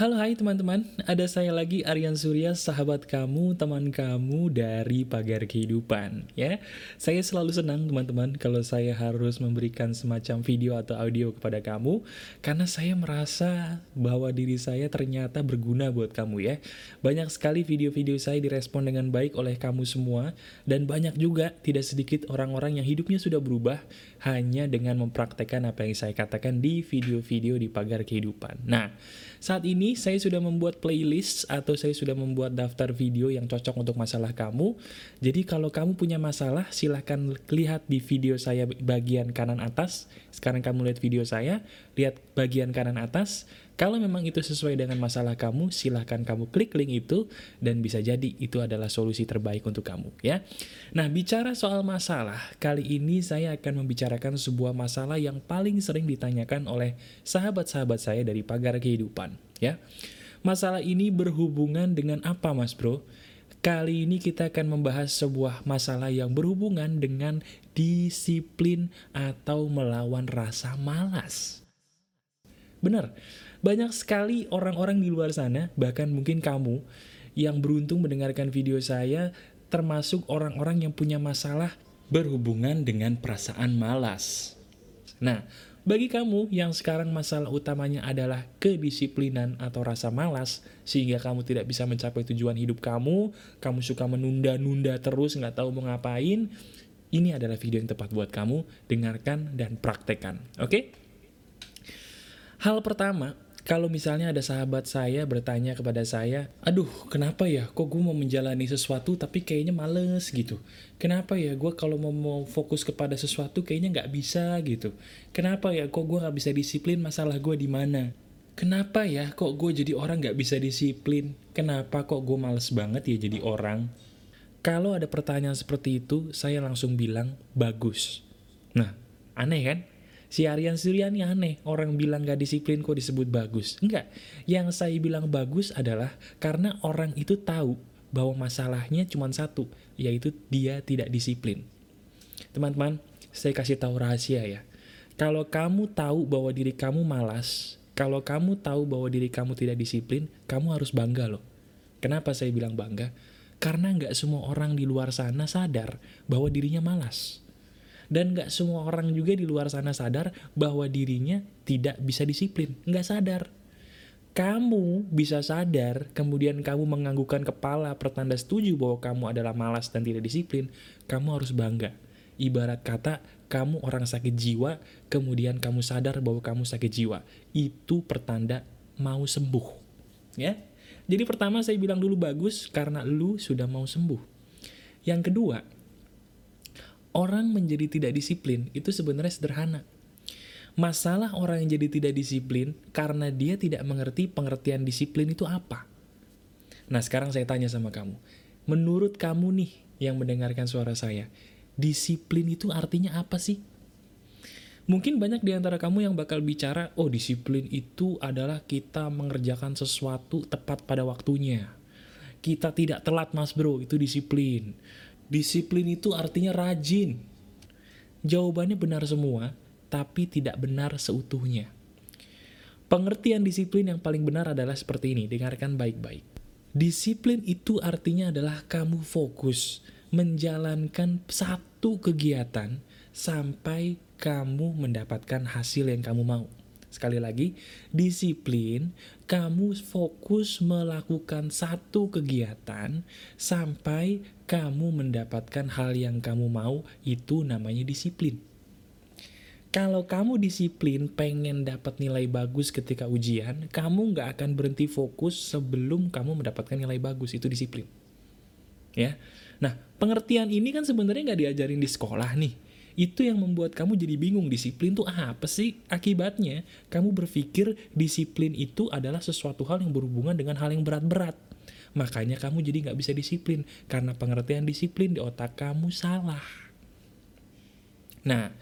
Halo hai teman-teman, ada saya lagi Aryan Surya, sahabat kamu, teman kamu dari Pagar Kehidupan ya. Saya selalu senang teman-teman kalau saya harus memberikan semacam video atau audio kepada kamu karena saya merasa bahwa diri saya ternyata berguna buat kamu ya. Banyak sekali video-video saya direspon dengan baik oleh kamu semua dan banyak juga tidak sedikit orang-orang yang hidupnya sudah berubah hanya dengan mempraktekkan apa yang saya katakan di video-video di Pagar Kehidupan. Nah, saat ini saya sudah membuat playlist atau saya sudah membuat daftar video yang cocok untuk masalah kamu. Jadi kalau kamu punya masalah silahkan lihat di video saya bagian kanan atas. Sekarang kamu lihat video saya, lihat bagian kanan atas. Kalau memang itu sesuai dengan masalah kamu, silahkan kamu klik link itu dan bisa jadi itu adalah solusi terbaik untuk kamu ya. Nah bicara soal masalah, kali ini saya akan membicarakan sebuah masalah yang paling sering ditanyakan oleh sahabat-sahabat saya dari pagar kehidupan ya. Masalah ini berhubungan dengan apa mas bro? Kali ini kita akan membahas sebuah masalah yang berhubungan dengan disiplin atau melawan rasa malas. Benar, banyak sekali orang-orang di luar sana, bahkan mungkin kamu, yang beruntung mendengarkan video saya, termasuk orang-orang yang punya masalah berhubungan dengan perasaan malas. Nah, bagi kamu yang sekarang masalah utamanya adalah kedisiplinan atau rasa malas, sehingga kamu tidak bisa mencapai tujuan hidup kamu, kamu suka menunda-nunda terus, nggak tahu mau ngapain, ini adalah video yang tepat buat kamu, dengarkan dan praktekkan, oke? Okay? Hal pertama, kalau misalnya ada sahabat saya bertanya kepada saya, aduh kenapa ya kok gue mau menjalani sesuatu tapi kayaknya males gitu. Kenapa ya gue kalau mau, mau fokus kepada sesuatu kayaknya nggak bisa gitu. Kenapa ya kok gue nggak bisa disiplin masalah gue di mana. Kenapa ya kok gue jadi orang nggak bisa disiplin? Kenapa kok gue males banget ya jadi orang? Kalau ada pertanyaan seperti itu, saya langsung bilang bagus. Nah, aneh kan? Si Aryan Suryani aneh, orang bilang gak disiplin kok disebut bagus. Enggak, yang saya bilang bagus adalah karena orang itu tahu bahwa masalahnya cuma satu, yaitu dia tidak disiplin. Teman-teman, saya kasih tahu rahasia ya. Kalau kamu tahu bahwa diri kamu malas, kalau kamu tahu bahwa diri kamu tidak disiplin, kamu harus bangga loh. Kenapa saya bilang bangga? Karena nggak semua orang di luar sana sadar bahwa dirinya malas. Dan gak semua orang juga di luar sana sadar bahwa dirinya tidak bisa disiplin. Gak sadar. Kamu bisa sadar, kemudian kamu menganggukkan kepala pertanda setuju bahwa kamu adalah malas dan tidak disiplin, kamu harus bangga. Ibarat kata, kamu orang sakit jiwa, kemudian kamu sadar bahwa kamu sakit jiwa. Itu pertanda mau sembuh. Ya, Jadi pertama saya bilang dulu bagus karena lu sudah mau sembuh. Yang kedua, orang menjadi tidak disiplin itu sebenarnya sederhana. Masalah orang yang jadi tidak disiplin karena dia tidak mengerti pengertian disiplin itu apa. Nah sekarang saya tanya sama kamu, menurut kamu nih yang mendengarkan suara saya, disiplin itu artinya apa sih? Mungkin banyak di antara kamu yang bakal bicara, oh disiplin itu adalah kita mengerjakan sesuatu tepat pada waktunya. Kita tidak telat mas bro, itu disiplin. Disiplin itu artinya rajin. Jawabannya benar semua, tapi tidak benar seutuhnya. Pengertian disiplin yang paling benar adalah seperti ini, dengarkan baik-baik. Disiplin itu artinya adalah kamu fokus menjalankan satu kegiatan sampai kamu mendapatkan hasil yang kamu mau. Sekali lagi, disiplin, kamu fokus melakukan satu kegiatan sampai kamu mendapatkan hal yang kamu mau, itu namanya disiplin. Kalau kamu disiplin pengen dapat nilai bagus ketika ujian, kamu nggak akan berhenti fokus sebelum kamu mendapatkan nilai bagus, itu disiplin. Ya, Nah, pengertian ini kan sebenarnya nggak diajarin di sekolah nih itu yang membuat kamu jadi bingung disiplin tuh apa sih akibatnya? Kamu berpikir disiplin itu adalah sesuatu hal yang berhubungan dengan hal yang berat-berat. Makanya kamu jadi nggak bisa disiplin karena pengertian disiplin di otak kamu salah. Nah,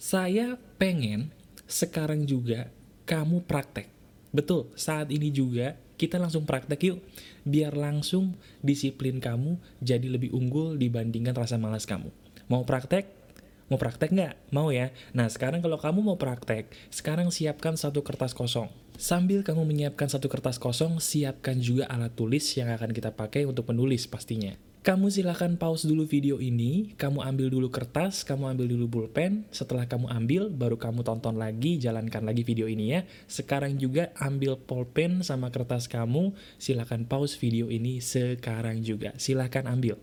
saya pengen sekarang juga kamu praktek. Betul, saat ini juga kita langsung praktek yuk, biar langsung disiplin kamu jadi lebih unggul dibandingkan rasa malas kamu. Mau praktek? Mau praktek nggak? Mau ya? Nah, sekarang kalau kamu mau praktek, sekarang siapkan satu kertas kosong. Sambil kamu menyiapkan satu kertas kosong, siapkan juga alat tulis yang akan kita pakai untuk menulis pastinya. Kamu silahkan pause dulu video ini, kamu ambil dulu kertas, kamu ambil dulu pulpen, setelah kamu ambil, baru kamu tonton lagi, jalankan lagi video ini ya. Sekarang juga ambil pulpen sama kertas kamu, silahkan pause video ini sekarang juga, silahkan ambil.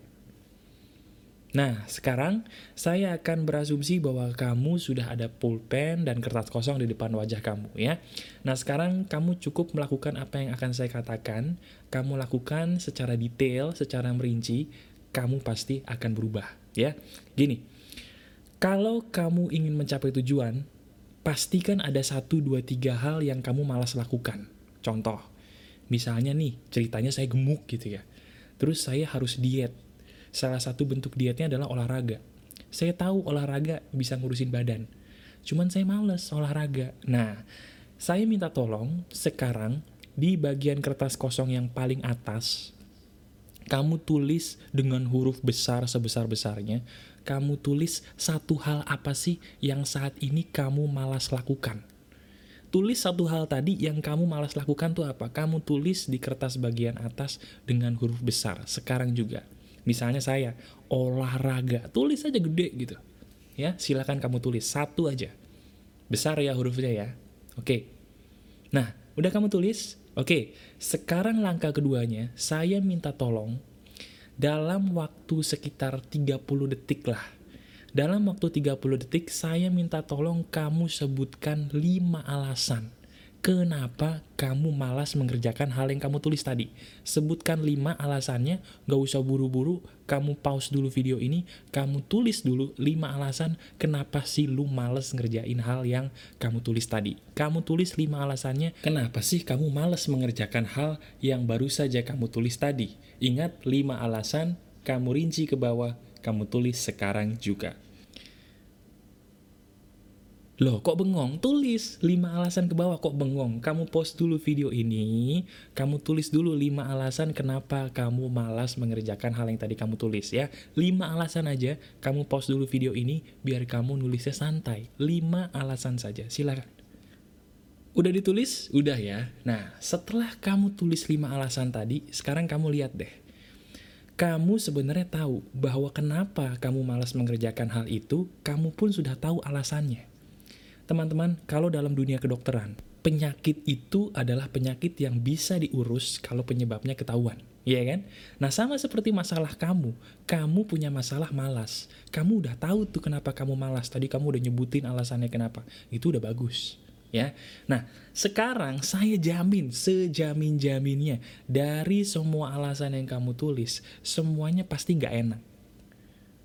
Nah, sekarang saya akan berasumsi bahwa kamu sudah ada pulpen dan kertas kosong di depan wajah kamu ya. Nah, sekarang kamu cukup melakukan apa yang akan saya katakan. Kamu lakukan secara detail, secara merinci, kamu pasti akan berubah ya. Gini, kalau kamu ingin mencapai tujuan, pastikan ada satu, dua, tiga hal yang kamu malas lakukan. Contoh, misalnya nih, ceritanya saya gemuk gitu ya. Terus saya harus diet salah satu bentuk dietnya adalah olahraga. Saya tahu olahraga bisa ngurusin badan, cuman saya males olahraga. Nah, saya minta tolong sekarang di bagian kertas kosong yang paling atas, kamu tulis dengan huruf besar sebesar-besarnya, kamu tulis satu hal apa sih yang saat ini kamu malas lakukan. Tulis satu hal tadi yang kamu malas lakukan tuh apa? Kamu tulis di kertas bagian atas dengan huruf besar, sekarang juga. Misalnya saya, olahraga, tulis aja gede gitu. Ya, silakan kamu tulis satu aja. Besar ya hurufnya ya. Oke. Nah, udah kamu tulis? Oke, sekarang langkah keduanya, saya minta tolong dalam waktu sekitar 30 detik lah. Dalam waktu 30 detik, saya minta tolong kamu sebutkan 5 alasan kenapa kamu malas mengerjakan hal yang kamu tulis tadi. Sebutkan lima alasannya, gak usah buru-buru, kamu pause dulu video ini, kamu tulis dulu lima alasan kenapa sih lu malas ngerjain hal yang kamu tulis tadi. Kamu tulis lima alasannya, kenapa sih kamu malas mengerjakan hal yang baru saja kamu tulis tadi. Ingat lima alasan, kamu rinci ke bawah, kamu tulis sekarang juga. Loh, kok bengong? Tulis 5 alasan ke bawah kok bengong. Kamu post dulu video ini, kamu tulis dulu 5 alasan kenapa kamu malas mengerjakan hal yang tadi kamu tulis ya. 5 alasan aja, kamu post dulu video ini biar kamu nulisnya santai. 5 alasan saja, silakan. Udah ditulis? Udah ya. Nah, setelah kamu tulis 5 alasan tadi, sekarang kamu lihat deh. Kamu sebenarnya tahu bahwa kenapa kamu malas mengerjakan hal itu, kamu pun sudah tahu alasannya. Teman-teman, kalau dalam dunia kedokteran, penyakit itu adalah penyakit yang bisa diurus kalau penyebabnya ketahuan. Iya kan? Nah sama seperti masalah kamu, kamu punya masalah malas. Kamu udah tahu tuh kenapa kamu malas. Tadi kamu udah nyebutin alasannya kenapa. Itu udah bagus. Ya, nah sekarang saya jamin sejamin jaminnya dari semua alasan yang kamu tulis semuanya pasti nggak enak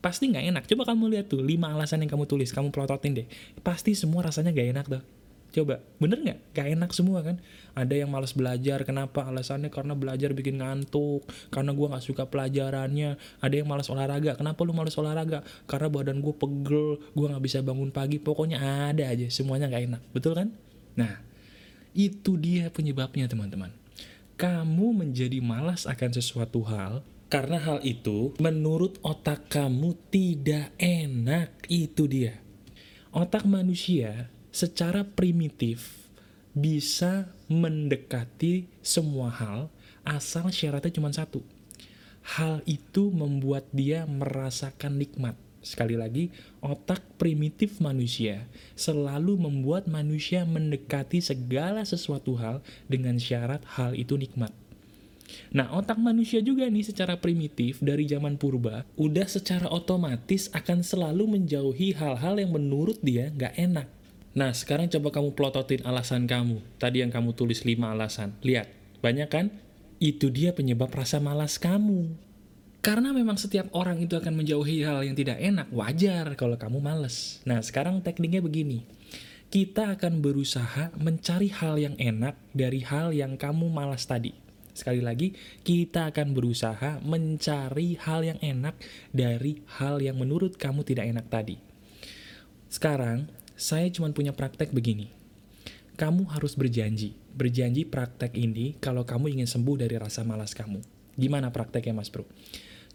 pasti nggak enak. Coba kamu lihat tuh, lima alasan yang kamu tulis, kamu pelototin deh. Pasti semua rasanya nggak enak tuh. Coba, bener nggak? Gak enak semua kan? Ada yang malas belajar, kenapa? Alasannya karena belajar bikin ngantuk, karena gue nggak suka pelajarannya. Ada yang malas olahraga, kenapa lu malas olahraga? Karena badan gue pegel, gue nggak bisa bangun pagi. Pokoknya ada aja, semuanya nggak enak, betul kan? Nah, itu dia penyebabnya teman-teman. Kamu menjadi malas akan sesuatu hal, karena hal itu menurut otak kamu tidak enak, itu dia. Otak manusia secara primitif bisa mendekati semua hal asal syaratnya cuma satu. Hal itu membuat dia merasakan nikmat. Sekali lagi, otak primitif manusia selalu membuat manusia mendekati segala sesuatu hal dengan syarat hal itu nikmat. Nah, otak manusia juga nih secara primitif dari zaman purba, udah secara otomatis akan selalu menjauhi hal-hal yang menurut dia nggak enak. Nah, sekarang coba kamu plototin alasan kamu. Tadi yang kamu tulis 5 alasan. Lihat, banyak kan? Itu dia penyebab rasa malas kamu. Karena memang setiap orang itu akan menjauhi hal yang tidak enak, wajar kalau kamu males. Nah, sekarang tekniknya begini. Kita akan berusaha mencari hal yang enak dari hal yang kamu malas tadi. Sekali lagi, kita akan berusaha mencari hal yang enak dari hal yang menurut kamu tidak enak tadi. Sekarang, saya cuma punya praktek begini. Kamu harus berjanji. Berjanji praktek ini kalau kamu ingin sembuh dari rasa malas kamu. Gimana prakteknya mas bro?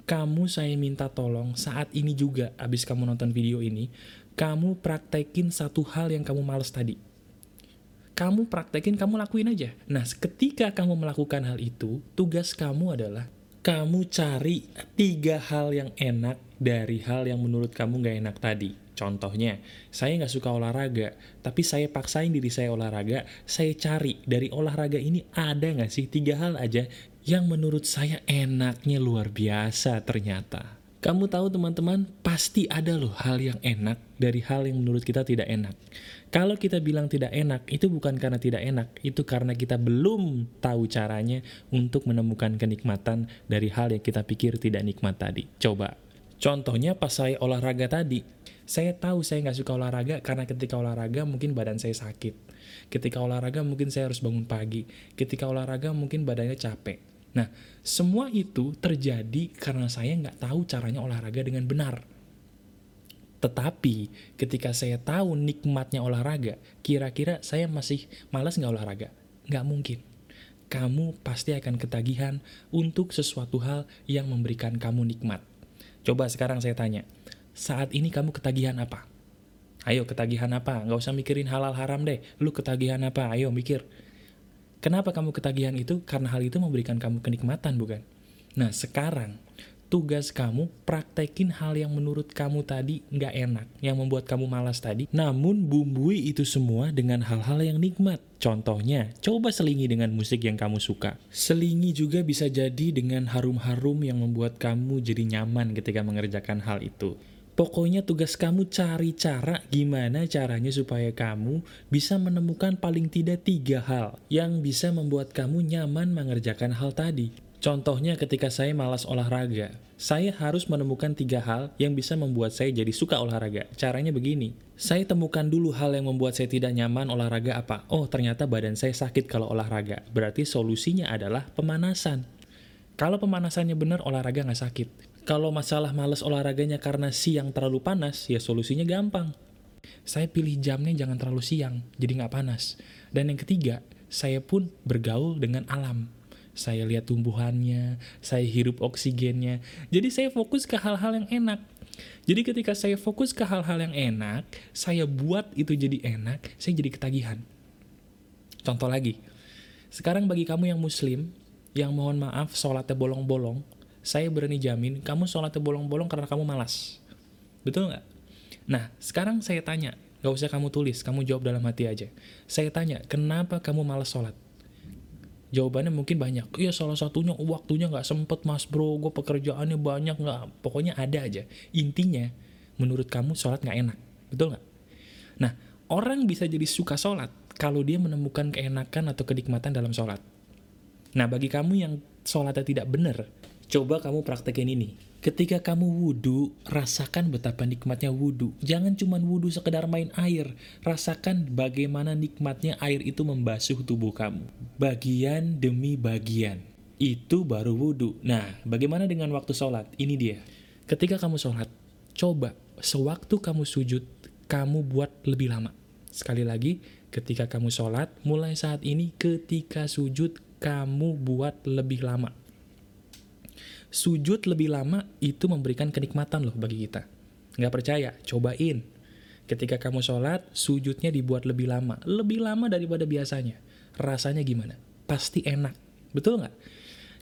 kamu saya minta tolong saat ini juga, abis kamu nonton video ini, kamu praktekin satu hal yang kamu males tadi. Kamu praktekin, kamu lakuin aja. Nah, ketika kamu melakukan hal itu, tugas kamu adalah kamu cari tiga hal yang enak dari hal yang menurut kamu gak enak tadi. Contohnya, saya nggak suka olahraga, tapi saya paksain diri saya olahraga, saya cari dari olahraga ini ada nggak sih tiga hal aja yang menurut saya enaknya luar biasa ternyata. Kamu tahu teman-teman, pasti ada loh hal yang enak dari hal yang menurut kita tidak enak. Kalau kita bilang tidak enak, itu bukan karena tidak enak, itu karena kita belum tahu caranya untuk menemukan kenikmatan dari hal yang kita pikir tidak nikmat tadi. Coba, contohnya pas saya olahraga tadi, saya tahu saya nggak suka olahraga karena ketika olahraga mungkin badan saya sakit. Ketika olahraga mungkin saya harus bangun pagi. Ketika olahraga mungkin badannya capek. Nah, semua itu terjadi karena saya nggak tahu caranya olahraga dengan benar. Tetapi ketika saya tahu nikmatnya olahraga, kira-kira saya masih malas nggak olahraga? Nggak mungkin. Kamu pasti akan ketagihan untuk sesuatu hal yang memberikan kamu nikmat. Coba sekarang saya tanya, saat ini kamu ketagihan apa? Ayo ketagihan apa? Nggak usah mikirin halal haram deh. Lu ketagihan apa? Ayo mikir. Kenapa kamu ketagihan itu? Karena hal itu memberikan kamu kenikmatan, bukan? Nah, sekarang tugas kamu praktekin hal yang menurut kamu tadi nggak enak, yang membuat kamu malas tadi, namun bumbui itu semua dengan hal-hal yang nikmat. Contohnya, coba selingi dengan musik yang kamu suka. Selingi juga bisa jadi dengan harum-harum yang membuat kamu jadi nyaman ketika mengerjakan hal itu. Pokoknya tugas kamu cari cara gimana caranya supaya kamu bisa menemukan paling tidak tiga hal yang bisa membuat kamu nyaman mengerjakan hal tadi. Contohnya ketika saya malas olahraga, saya harus menemukan tiga hal yang bisa membuat saya jadi suka olahraga. Caranya begini, saya temukan dulu hal yang membuat saya tidak nyaman olahraga apa. Oh ternyata badan saya sakit kalau olahraga, berarti solusinya adalah pemanasan. Kalau pemanasannya benar, olahraga nggak sakit. Kalau masalah males olahraganya karena siang terlalu panas, ya solusinya gampang. Saya pilih jamnya jangan terlalu siang, jadi nggak panas. Dan yang ketiga, saya pun bergaul dengan alam. Saya lihat tumbuhannya, saya hirup oksigennya. Jadi saya fokus ke hal-hal yang enak. Jadi ketika saya fokus ke hal-hal yang enak, saya buat itu jadi enak, saya jadi ketagihan. Contoh lagi, sekarang bagi kamu yang muslim, yang mohon maaf sholatnya bolong-bolong, saya berani jamin kamu sholatnya bolong-bolong karena kamu malas. Betul nggak? Nah, sekarang saya tanya, gak usah kamu tulis, kamu jawab dalam hati aja. Saya tanya, kenapa kamu malas sholat? Jawabannya mungkin banyak. Iya salah satunya waktunya nggak sempet mas bro, gue pekerjaannya banyak nggak. Pokoknya ada aja. Intinya, menurut kamu sholat nggak enak. Betul nggak? Nah, orang bisa jadi suka sholat kalau dia menemukan keenakan atau kenikmatan dalam sholat. Nah, bagi kamu yang sholatnya tidak benar, Coba kamu praktekin ini. Ketika kamu wudhu, rasakan betapa nikmatnya wudhu. Jangan cuma wudhu sekedar main air. Rasakan bagaimana nikmatnya air itu membasuh tubuh kamu. Bagian demi bagian. Itu baru wudhu. Nah, bagaimana dengan waktu sholat? Ini dia. Ketika kamu sholat, coba sewaktu kamu sujud, kamu buat lebih lama. Sekali lagi, ketika kamu sholat, mulai saat ini ketika sujud, kamu buat lebih lama sujud lebih lama itu memberikan kenikmatan loh bagi kita. Nggak percaya? Cobain. Ketika kamu sholat, sujudnya dibuat lebih lama. Lebih lama daripada biasanya. Rasanya gimana? Pasti enak. Betul nggak?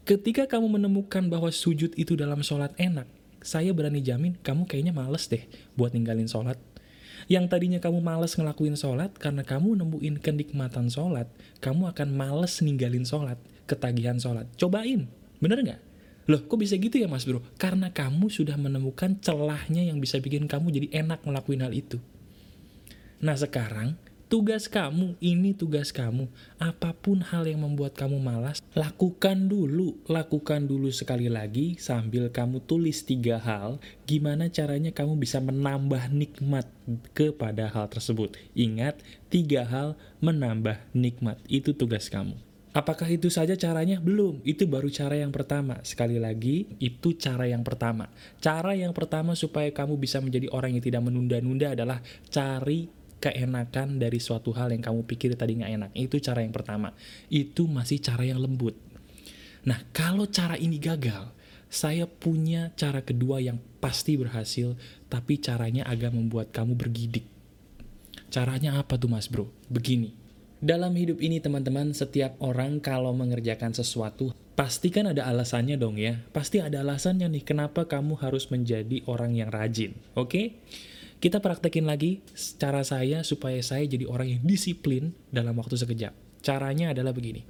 Ketika kamu menemukan bahwa sujud itu dalam sholat enak, saya berani jamin kamu kayaknya males deh buat ninggalin sholat. Yang tadinya kamu males ngelakuin sholat, karena kamu nemuin kenikmatan sholat, kamu akan males ninggalin sholat, ketagihan sholat. Cobain, bener nggak? Loh, kok bisa gitu ya mas bro? Karena kamu sudah menemukan celahnya yang bisa bikin kamu jadi enak ngelakuin hal itu. Nah sekarang, tugas kamu, ini tugas kamu. Apa pun hal yang membuat kamu malas, lakukan dulu. Lakukan dulu sekali lagi sambil kamu tulis tiga hal, gimana caranya kamu bisa menambah nikmat kepada hal tersebut. Ingat, tiga hal menambah nikmat. Itu tugas kamu. Apakah itu saja caranya? Belum. Itu baru cara yang pertama. Sekali lagi, itu cara yang pertama. Cara yang pertama supaya kamu bisa menjadi orang yang tidak menunda-nunda adalah cari keenakan dari suatu hal yang kamu pikir tadi nggak enak. Itu cara yang pertama. Itu masih cara yang lembut. Nah, kalau cara ini gagal, saya punya cara kedua yang pasti berhasil, tapi caranya agak membuat kamu bergidik. Caranya apa tuh mas bro? Begini, dalam hidup ini teman-teman, setiap orang kalau mengerjakan sesuatu, pasti kan ada alasannya dong ya. Pasti ada alasannya nih, kenapa kamu harus menjadi orang yang rajin, oke? Okay? Kita praktekin lagi cara saya supaya saya jadi orang yang disiplin dalam waktu sekejap. Caranya adalah begini.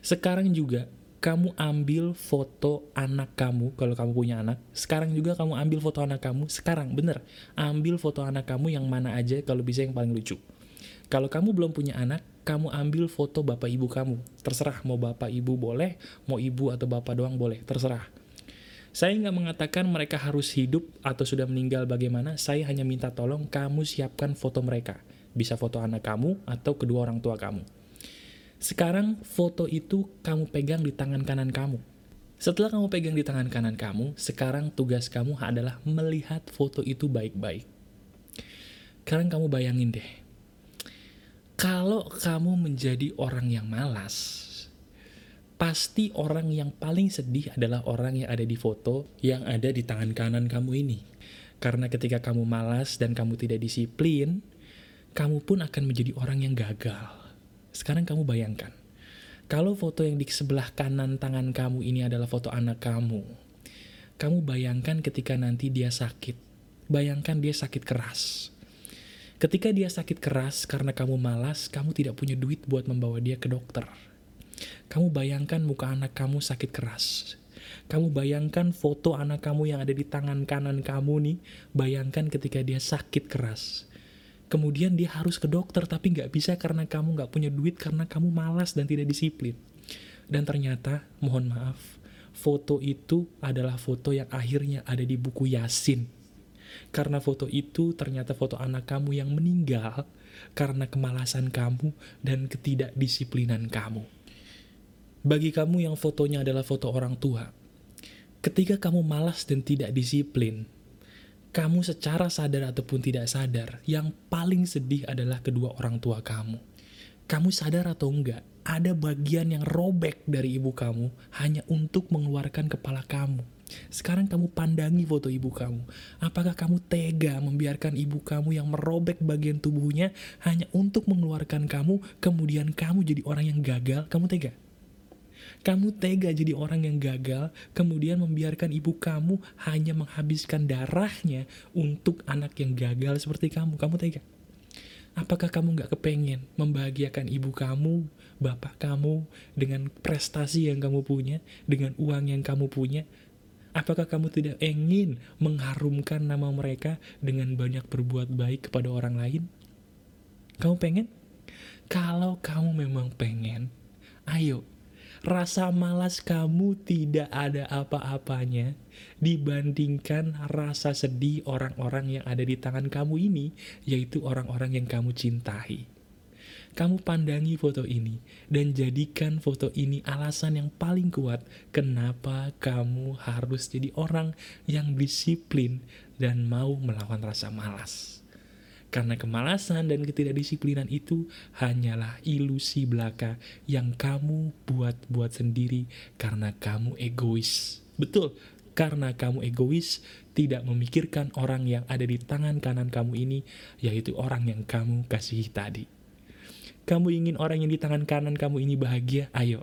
Sekarang juga kamu ambil foto anak kamu, kalau kamu punya anak, sekarang juga kamu ambil foto anak kamu, sekarang, bener, ambil foto anak kamu yang mana aja, kalau bisa yang paling lucu. Kalau kamu belum punya anak, kamu ambil foto bapak ibu kamu, terserah, mau bapak ibu boleh, mau ibu atau bapak doang boleh, terserah. Saya nggak mengatakan mereka harus hidup atau sudah meninggal bagaimana, saya hanya minta tolong kamu siapkan foto mereka. Bisa foto anak kamu atau kedua orang tua kamu. Sekarang foto itu kamu pegang di tangan kanan kamu. Setelah kamu pegang di tangan kanan kamu, sekarang tugas kamu adalah melihat foto itu baik-baik. Sekarang kamu bayangin deh, kalau kamu menjadi orang yang malas, pasti orang yang paling sedih adalah orang yang ada di foto yang ada di tangan kanan kamu ini. Karena ketika kamu malas dan kamu tidak disiplin, kamu pun akan menjadi orang yang gagal. Sekarang kamu bayangkan, kalau foto yang di sebelah kanan tangan kamu ini adalah foto anak kamu, kamu bayangkan ketika nanti dia sakit, bayangkan dia sakit keras. Ketika dia sakit keras karena kamu malas, kamu tidak punya duit buat membawa dia ke dokter kamu bayangkan muka anak kamu sakit keras. Kamu bayangkan foto anak kamu yang ada di tangan kanan kamu nih, bayangkan ketika dia sakit keras. Kemudian dia harus ke dokter, tapi nggak bisa karena kamu nggak punya duit, karena kamu malas dan tidak disiplin. Dan ternyata, mohon maaf, foto itu adalah foto yang akhirnya ada di buku Yasin. Karena foto itu ternyata foto anak kamu yang meninggal karena kemalasan kamu dan ketidakdisiplinan kamu. Bagi kamu yang fotonya adalah foto orang tua, ketika kamu malas dan tidak disiplin, kamu secara sadar ataupun tidak sadar, yang paling sedih adalah kedua orang tua kamu. Kamu sadar atau enggak, ada bagian yang robek dari ibu kamu hanya untuk mengeluarkan kepala kamu. Sekarang kamu pandangi foto ibu kamu. Apakah kamu tega membiarkan ibu kamu yang merobek bagian tubuhnya hanya untuk mengeluarkan kamu, kemudian kamu jadi orang yang gagal? Kamu tega? Kamu tega jadi orang yang gagal, kemudian membiarkan ibu kamu hanya menghabiskan darahnya untuk anak yang gagal seperti kamu. Kamu tega? Apakah kamu gak kepengen membahagiakan ibu kamu, bapak kamu, dengan prestasi yang kamu punya, dengan uang yang kamu punya? Apakah kamu tidak ingin mengharumkan nama mereka dengan banyak berbuat baik kepada orang lain? Kamu pengen? Kalau kamu memang pengen, ayo rasa malas kamu tidak ada apa-apanya dibandingkan rasa sedih orang-orang yang ada di tangan kamu ini, yaitu orang-orang yang kamu cintai. Kamu pandangi foto ini dan jadikan foto ini alasan yang paling kuat kenapa kamu harus jadi orang yang disiplin dan mau melawan rasa malas. Karena kemalasan dan ketidakdisiplinan itu hanyalah ilusi belaka yang kamu buat-buat sendiri karena kamu egois. Betul, karena kamu egois, tidak memikirkan orang yang ada di tangan kanan kamu ini, yaitu orang yang kamu kasihi tadi. Kamu ingin orang yang di tangan kanan kamu ini bahagia? Ayo,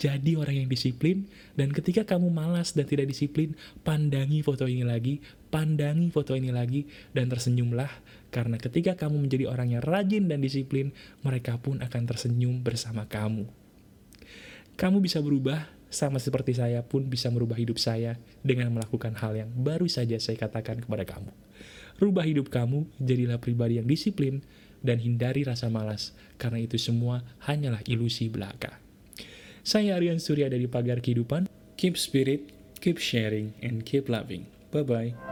jadi orang yang disiplin, dan ketika kamu malas dan tidak disiplin, pandangi foto ini lagi, pandangi foto ini lagi, dan tersenyumlah karena ketika kamu menjadi orang yang rajin dan disiplin, mereka pun akan tersenyum bersama kamu. Kamu bisa berubah, sama seperti saya pun bisa merubah hidup saya dengan melakukan hal yang baru saja saya katakan kepada kamu. Rubah hidup kamu, jadilah pribadi yang disiplin, dan hindari rasa malas, karena itu semua hanyalah ilusi belaka. Saya Aryan Surya dari Pagar Kehidupan. Keep spirit, keep sharing, and keep loving. Bye-bye.